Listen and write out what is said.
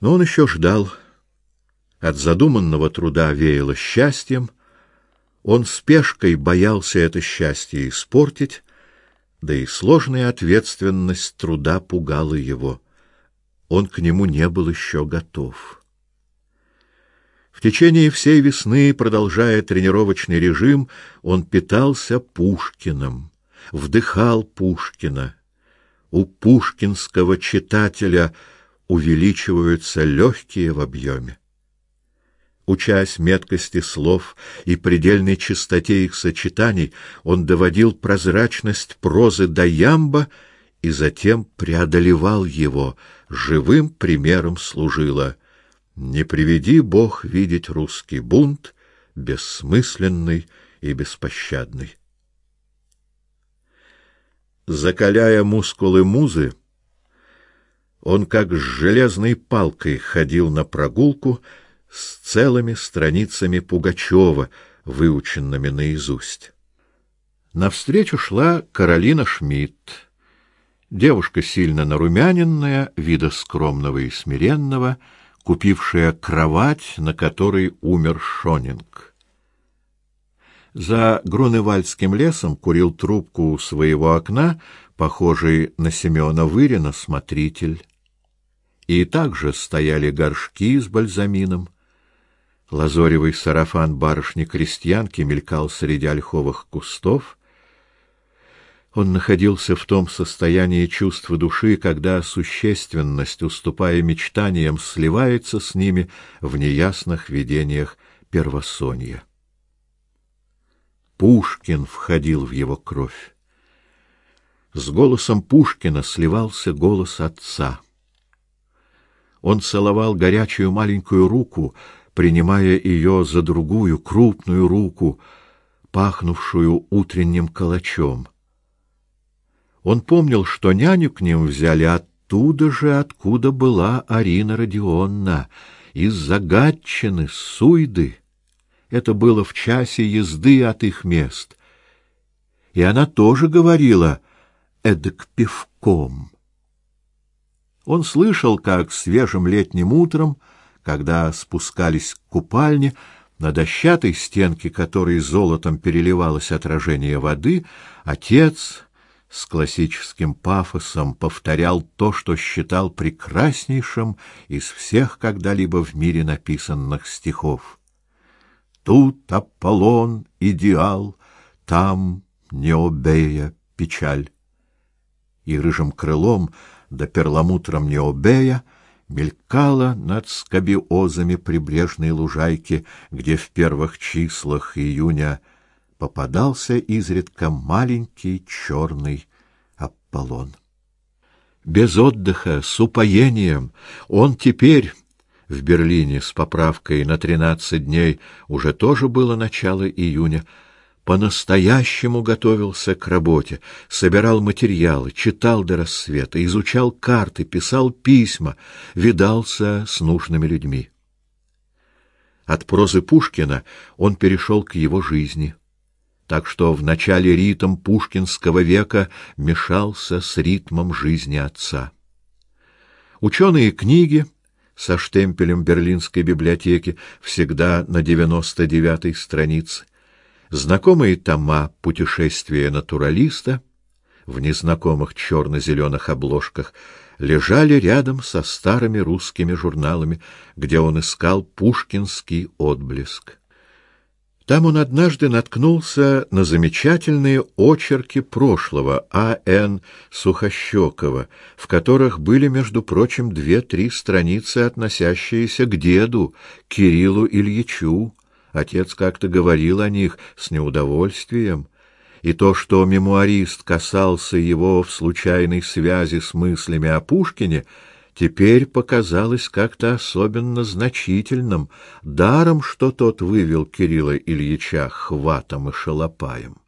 Но он еще ждал. От задуманного труда веяло счастьем. Он спешкой боялся это счастье испортить, да и сложная ответственность труда пугала его. Он к нему не был еще готов. В течение всей весны, продолжая тренировочный режим, он питался Пушкиным, вдыхал Пушкина. У пушкинского читателя увеличиваются легкие в объеме. Учась меткости слов и предельной чистоте их сочетаний, он доводил прозрачность прозы до ямба и затем преодолевал его, живым примером служило — не приведи Бог видеть русский бунт, бессмысленный и беспощадный. Закаляя мускулы музы, он как с железной палкой ходил на прогулку с целыми страницами Пугачева, выученными наизусть. Навстречу шла Каролина Шмидт, девушка сильно нарумяненная, вида скромного и смиренного, купившая кровать, на которой умер Шонинг. За Груневальдским лесом курил трубку у своего окна, похожий на Семена Вырина, смотритель. И также стояли горшки с бальзамином. Лазоревый сарафан барышни-крестьянки мелькал среди ольховых кустов — он находился в том состоянии чувства души, когда существенность, уступая мечтаниям, сливается с ними в неясных видениях первосонья. Пушкин входил в его кровь. С голосом Пушкина сливался голос отца. Он целовал горячую маленькую руку, принимая ее за другую крупную руку, пахнувшую утренним калачом. Он помнил, что няню к ним взяли оттуда же, откуда была Арина Родионовна, из Загатчины, Суйды. Это было в часе езды от их мест. И она тоже говорила эдак пивком. Он слышал, как свежим летним утром, когда спускались к купальне, на дощатой стенке которой золотом переливалось отражение воды, отец с классическим пафосом повторял то, что считал прекраснейшим из всех когда-либо в мире написанных стихов. Тут Аполлон идеал, там Необея печаль. И рыжим крылом да перламутром Необея мелькала над скобиозами прибрежной лужайки, где в первых числах июня попадался изредка маленький черный Аполлон. Без отдыха, с упоением, он теперь в Берлине с поправкой на тринадцать дней, уже тоже было начало июня, по-настоящему готовился к работе, собирал материалы, читал до рассвета, изучал карты, писал письма, видался с нужными людьми. От прозы Пушкина он перешел к его жизни так что в начале ритм пушкинского века мешался с ритмом жизни отца. Ученые книги со штемпелем Берлинской библиотеки всегда на девяносто девятой странице, знакомые тома «Путешествия натуралиста» в незнакомых черно-зеленых обложках лежали рядом со старыми русскими журналами, где он искал пушкинский отблеск. Там он однажды наткнулся на замечательные очерки прошлого А.Н. Сухощекова, в которых были, между прочим, две-три страницы, относящиеся к деду, Кириллу Ильичу. Отец как-то говорил о них с неудовольствием. И то, что мемуарист касался его в случайной связи с мыслями о Пушкине — теперь показалось как-то особенно значительным, даром, что тот вывел Кирилла Ильича хватом и шалопаем.